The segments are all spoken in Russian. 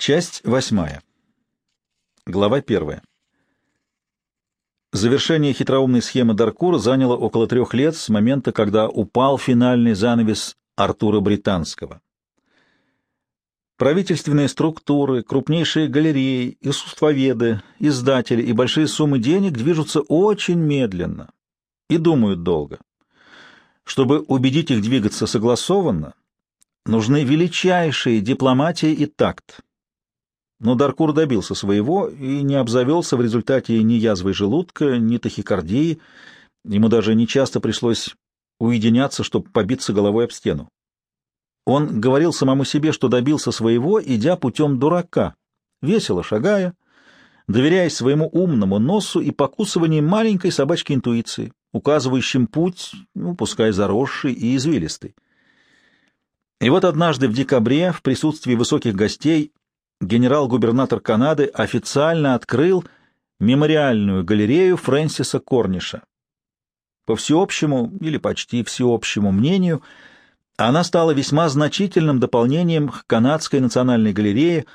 Часть восьмая. Глава первая. Завершение хитроумной схемы Даркура заняло около трех лет с момента, когда упал финальный занавес Артура Британского. Правительственные структуры, крупнейшие галереи, искусствоведы, издатели и большие суммы денег движутся очень медленно и думают долго. Чтобы убедить их двигаться согласованно, нужны величайшие дипломатия и такт. Но Даркур добился своего и не обзавелся в результате ни язвой желудка, ни тахикардии. Ему даже нечасто пришлось уединяться, чтобы побиться головой об стену. Он говорил самому себе, что добился своего, идя путем дурака, весело шагая, доверяясь своему умному носу и покусыванием маленькой собачки интуиции, указывающим путь, ну, пускай заросший и извилистый. И вот однажды в декабре в присутствии высоких гостей генерал-губернатор Канады официально открыл мемориальную галерею Фрэнсиса Корниша. По всеобщему или почти всеобщему мнению, она стала весьма значительным дополнением к Канадской национальной галерее,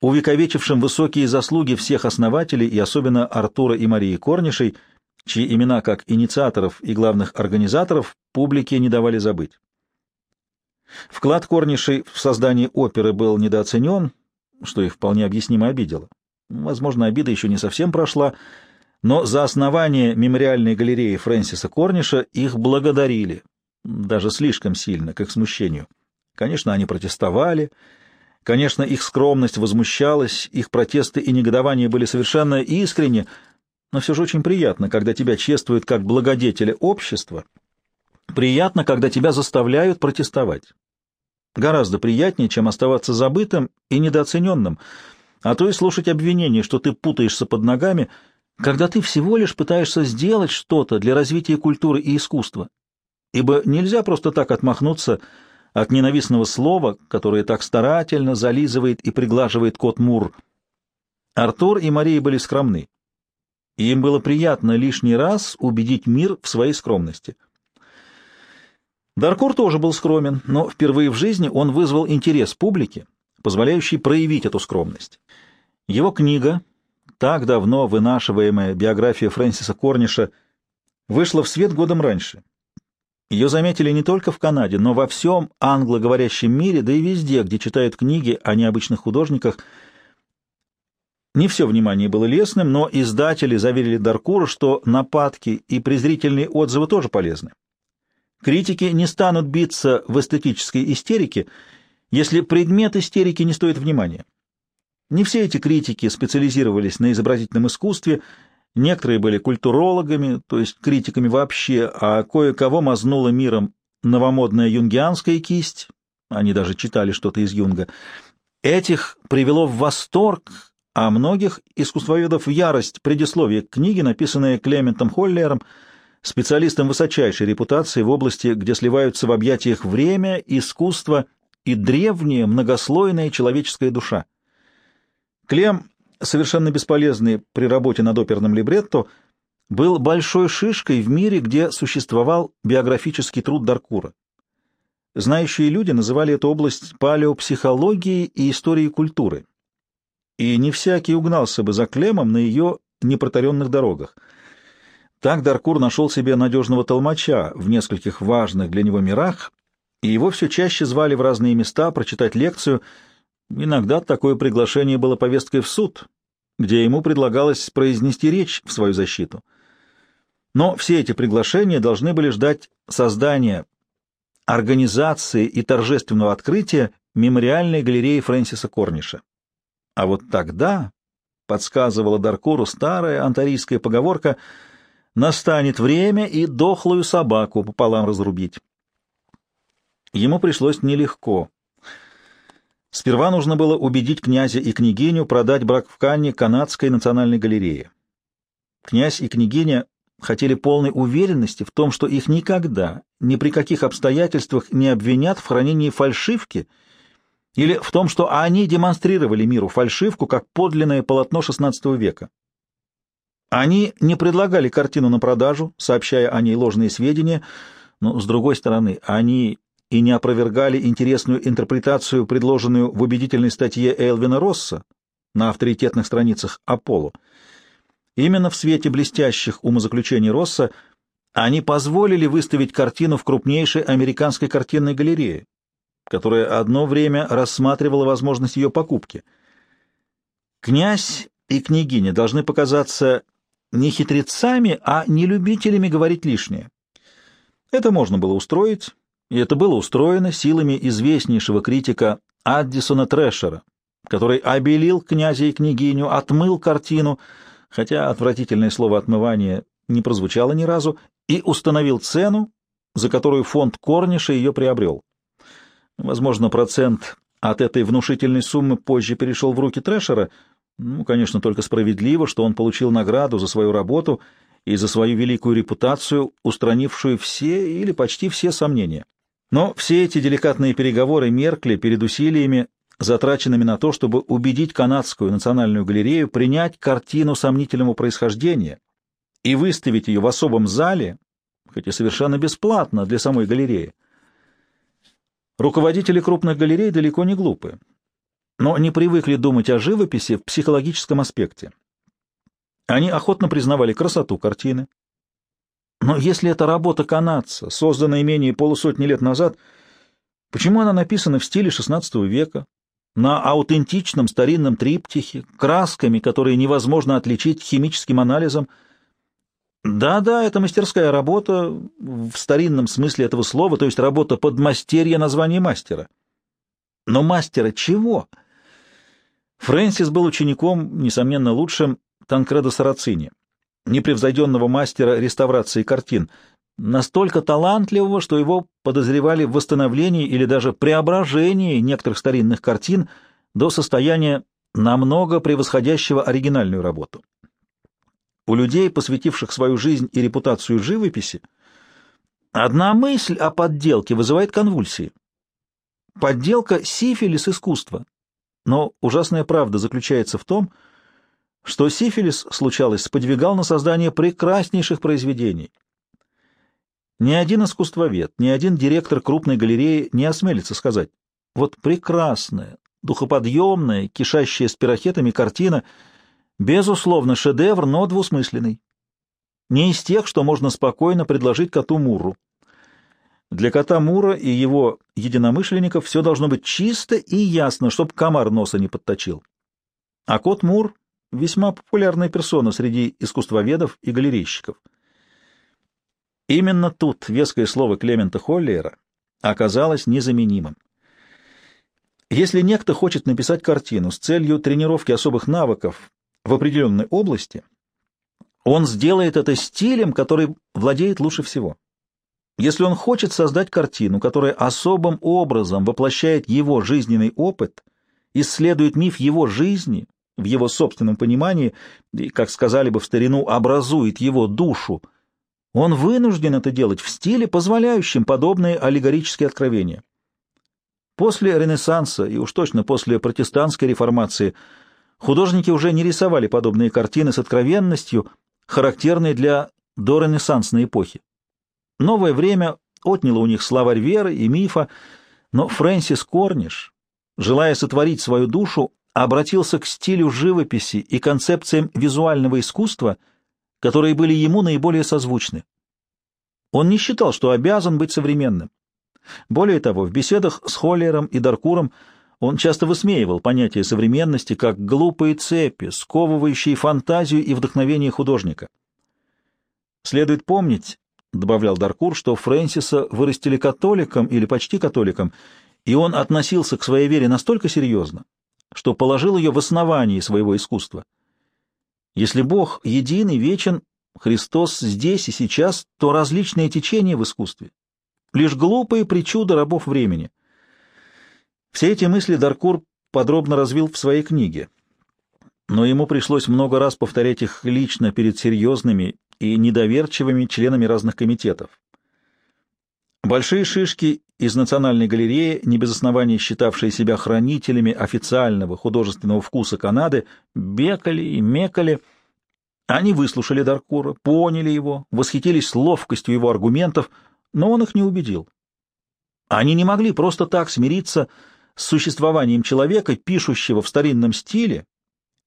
увековечившим высокие заслуги всех основателей и особенно Артура и Марии Корнишей, чьи имена как инициаторов и главных организаторов публике не давали забыть. Вклад Корнишей в создание оперы был недооценен, что их вполне объяснимо обидело. Возможно, обида еще не совсем прошла, но за основание мемориальной галереи Фрэнсиса Корниша их благодарили, даже слишком сильно, к их смущению. Конечно, они протестовали, конечно, их скромность возмущалась, их протесты и негодования были совершенно искренни, но все же очень приятно, когда тебя чествуют как благодетеля общества, приятно, когда тебя заставляют протестовать. Гораздо приятнее, чем оставаться забытым и недооцененным, а то и слушать обвинения, что ты путаешься под ногами, когда ты всего лишь пытаешься сделать что-то для развития культуры и искусства. Ибо нельзя просто так отмахнуться от ненавистного слова, которое так старательно зализывает и приглаживает кот Мур. Артур и Мария были скромны, и им было приятно лишний раз убедить мир в своей скромности — Даркур тоже был скромен, но впервые в жизни он вызвал интерес публики, позволяющий проявить эту скромность. Его книга, так давно вынашиваемая биография Фрэнсиса Корниша, вышла в свет годом раньше. Ее заметили не только в Канаде, но во всем англоговорящем мире, да и везде, где читают книги о необычных художниках. Не все внимание было лестным, но издатели заверили Даркура, что нападки и презрительные отзывы тоже полезны. Критики не станут биться в эстетической истерике, если предмет истерики не стоит внимания. Не все эти критики специализировались на изобразительном искусстве, некоторые были культурологами, то есть критиками вообще, а кое-кого мазнула миром новомодная юнгианская кисть, они даже читали что-то из Юнга. Этих привело в восторг, а многих искусствоведов в ярость предисловие книги, написанное Клементом Холлером, специалистом высочайшей репутации в области, где сливаются в объятиях время, искусство и древняя многослойная человеческая душа. Клем, совершенно бесполезный при работе над оперным либретто, был большой шишкой в мире, где существовал биографический труд Даркура. Знающие люди называли эту область палеопсихологией и историей культуры. И не всякий угнался бы за Клемом на ее непротаренных дорогах — так Даркур нашел себе надежного толмача в нескольких важных для него мирах, и его все чаще звали в разные места прочитать лекцию. Иногда такое приглашение было повесткой в суд, где ему предлагалось произнести речь в свою защиту. Но все эти приглашения должны были ждать создания, организации и торжественного открытия мемориальной галереи Фрэнсиса Корниша. А вот тогда, подсказывала Даркуру старая антарийская поговорка — настанет время и дохлую собаку пополам разрубить. Ему пришлось нелегко. Сперва нужно было убедить князя и княгиню продать брак в Канне канадской национальной галерее. Князь и княгиня хотели полной уверенности в том, что их никогда, ни при каких обстоятельствах не обвинят в хранении фальшивки или в том, что они демонстрировали миру фальшивку как подлинное полотно XVI века. Они не предлагали картину на продажу, сообщая о ней ложные сведения, но, с другой стороны, они и не опровергали интересную интерпретацию, предложенную в убедительной статье Элвина Росса на авторитетных страницах «Аполло». Именно в свете блестящих умозаключений Росса они позволили выставить картину в крупнейшей американской картинной галерее, которая одно время рассматривала возможность ее покупки. Князь и княгиня должны показаться не хитрецами, а не любителями говорить лишнее. Это можно было устроить, и это было устроено силами известнейшего критика Аддисона Трэшера, который обелил князя и княгиню, отмыл картину, хотя отвратительное слово «отмывание» не прозвучало ни разу, и установил цену, за которую фонд Корниша ее приобрел. Возможно, процент от этой внушительной суммы позже перешел в руки Трэшера, ну, конечно, только справедливо, что он получил награду за свою работу и за свою великую репутацию, устранившую все или почти все сомнения. Но все эти деликатные переговоры меркли перед усилиями, затраченными на то, чтобы убедить Канадскую национальную галерею принять картину сомнительного происхождения и выставить ее в особом зале, хоть и совершенно бесплатно для самой галереи. Руководители крупных галерей далеко не глупы, но не привыкли думать о живописи в психологическом аспекте. Они охотно признавали красоту картины. Но если это работа канадца, созданная менее полусотни лет назад, почему она написана в стиле XVI века, на аутентичном старинном триптихе, красками, которые невозможно отличить химическим анализом? Да-да, это мастерская работа в старинном смысле этого слова, то есть работа под мастерье названия мастера. Но мастера чего? Фрэнсис был учеником, несомненно, лучшим Танкреда Сарацини, непревзойденного мастера реставрации картин, настолько талантливого, что его подозревали в восстановлении или даже преображении некоторых старинных картин до состояния намного превосходящего оригинальную работу. У людей, посвятивших свою жизнь и репутацию живописи, одна мысль о подделке вызывает конвульсии. Подделка — сифилис искусства. Но ужасная правда заключается в том, что сифилис, случалось, сподвигал на создание прекраснейших произведений. Ни один искусствовед, ни один директор крупной галереи не осмелится сказать, вот прекрасная, духоподъемная, кишащая спирохетами картина, безусловно, шедевр, но двусмысленный. Не из тех, что можно спокойно предложить коту Муру. Для кота Мура и его единомышленников все должно быть чисто и ясно, чтобы комар носа не подточил. А кот Мур весьма популярная персона среди искусствоведов и галерейщиков. Именно тут веское слово Клемента Холлиера оказалось незаменимым. Если некто хочет написать картину с целью тренировки особых навыков в определенной области, он сделает это стилем, который владеет лучше всего. Если он хочет создать картину, которая особым образом воплощает его жизненный опыт, исследует миф его жизни, в его собственном понимании и, как сказали бы в старину, образует его душу, он вынужден это делать в стиле, позволяющем подобные аллегорические откровения. После Ренессанса и уж точно после протестантской реформации художники уже не рисовали подобные картины с откровенностью, характерной для доренессансной эпохи. Новое время отняло у них словарь веры и мифа, но Фрэнсис Корниш, желая сотворить свою душу, обратился к стилю живописи и концепциям визуального искусства, которые были ему наиболее созвучны. Он не считал, что обязан быть современным. Более того, в беседах с Холлером и Даркуром он часто высмеивал понятие современности как глупые цепи, сковывающие фантазию и вдохновение художника. Следует помнить, — добавлял Даркур, — что Фрэнсиса вырастили католиком или почти католиком, и он относился к своей вере настолько серьезно, что положил ее в основании своего искусства. Если Бог един и вечен, Христос здесь и сейчас, то различные течения в искусстве — лишь глупые причуды рабов времени. Все эти мысли Даркур подробно развил в своей книге, но ему пришлось много раз повторять их лично перед серьезными и недоверчивыми членами разных комитетов. Большие шишки из Национальной галереи, не без оснований считавшие себя хранителями официального художественного вкуса Канады, бекали и мекали. Они выслушали Даркура, поняли его, восхитились ловкостью его аргументов, но он их не убедил. Они не могли просто так смириться с существованием человека, пишущего в старинном стиле,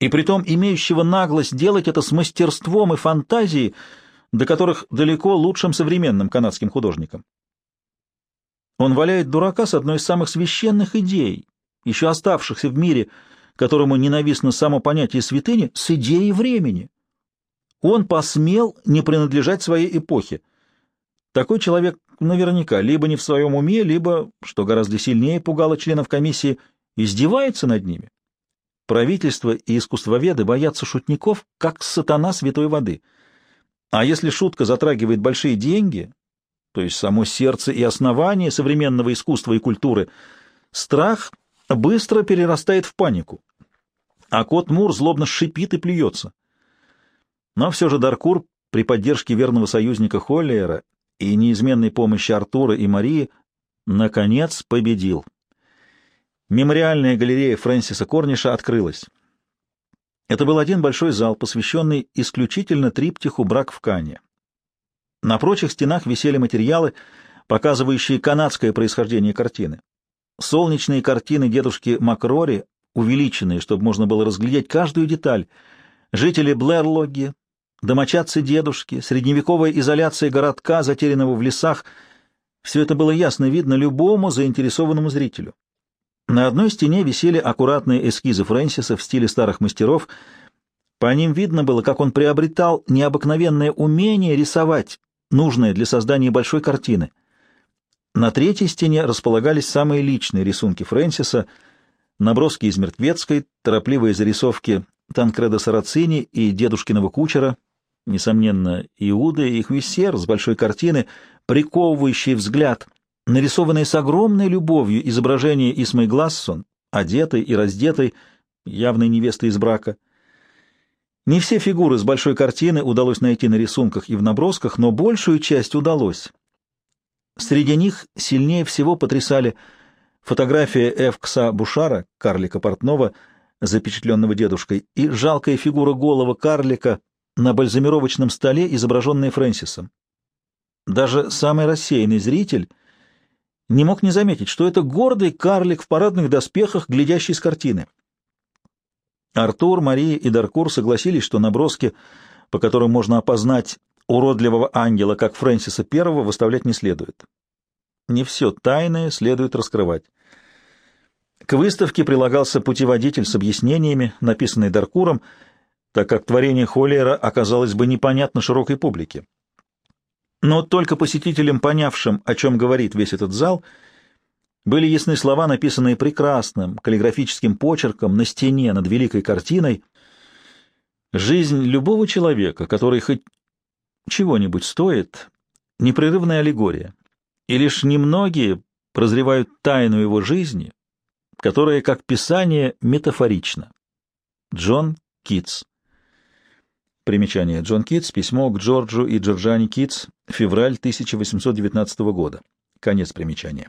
и притом имеющего наглость делать это с мастерством и фантазией, до которых далеко лучшим современным канадским художникам. Он валяет дурака с одной из самых священных идей, еще оставшихся в мире, которому ненавистно само понятие святыни, с идеей времени. Он посмел не принадлежать своей эпохе. Такой человек наверняка либо не в своем уме, либо, что гораздо сильнее пугало членов комиссии, издевается над ними. Правительство и искусствоведы боятся шутников, как сатана святой воды. А если шутка затрагивает большие деньги, то есть само сердце и основание современного искусства и культуры, страх быстро перерастает в панику. А кот Мур злобно шипит и плюется. Но все же Даркур при поддержке верного союзника Холлиера и неизменной помощи Артура и Марии наконец победил. Мемориальная галерея Фрэнсиса Корниша открылась. Это был один большой зал, посвященный исключительно триптиху «Брак в Кане». На прочих стенах висели материалы, показывающие канадское происхождение картины. Солнечные картины дедушки Макрори, увеличенные, чтобы можно было разглядеть каждую деталь. Жители Блэрлоги, домочадцы дедушки, средневековая изоляция городка, затерянного в лесах — все это было ясно видно любому заинтересованному зрителю. На одной стене висели аккуратные эскизы Фрэнсиса в стиле старых мастеров. По ним видно было, как он приобретал необыкновенное умение рисовать, нужное для создания большой картины. На третьей стене располагались самые личные рисунки Фрэнсиса, наброски из мертвецкой, торопливые зарисовки Танкреда Сарацини и дедушкиного кучера, несомненно, Иуда и Хвисер с большой картины, приковывающий взгляд, нарисованные с огромной любовью изображения Исмой Глассон, одетой и раздетой, явной невестой из брака. Не все фигуры с большой картины удалось найти на рисунках и в набросках, но большую часть удалось. Среди них сильнее всего потрясали фотография Эвкса Бушара, карлика портного, запечатленного дедушкой, и жалкая фигура голого карлика на бальзамировочном столе, изображенная Фрэнсисом. Даже самый рассеянный зритель не мог не заметить, что это гордый карлик в парадных доспехах, глядящий с картины. Артур, Мария и Даркур согласились, что наброски, по которым можно опознать уродливого ангела, как Фрэнсиса I, выставлять не следует. Не все тайное следует раскрывать. К выставке прилагался путеводитель с объяснениями, написанный Даркуром, так как творение Холлера оказалось бы непонятно широкой публике. Но только посетителям, понявшим, о чем говорит весь этот зал, были ясны слова, написанные прекрасным каллиграфическим почерком на стене над великой картиной. Жизнь любого человека, который хоть чего-нибудь стоит, непрерывная аллегория, и лишь немногие прозревают тайну его жизни, которая, как писание, метафорична. Джон Китс Примечание. Джон Китс. Письмо к Джорджу и Джорджане Китс. Февраль 1819 года. Конец примечания.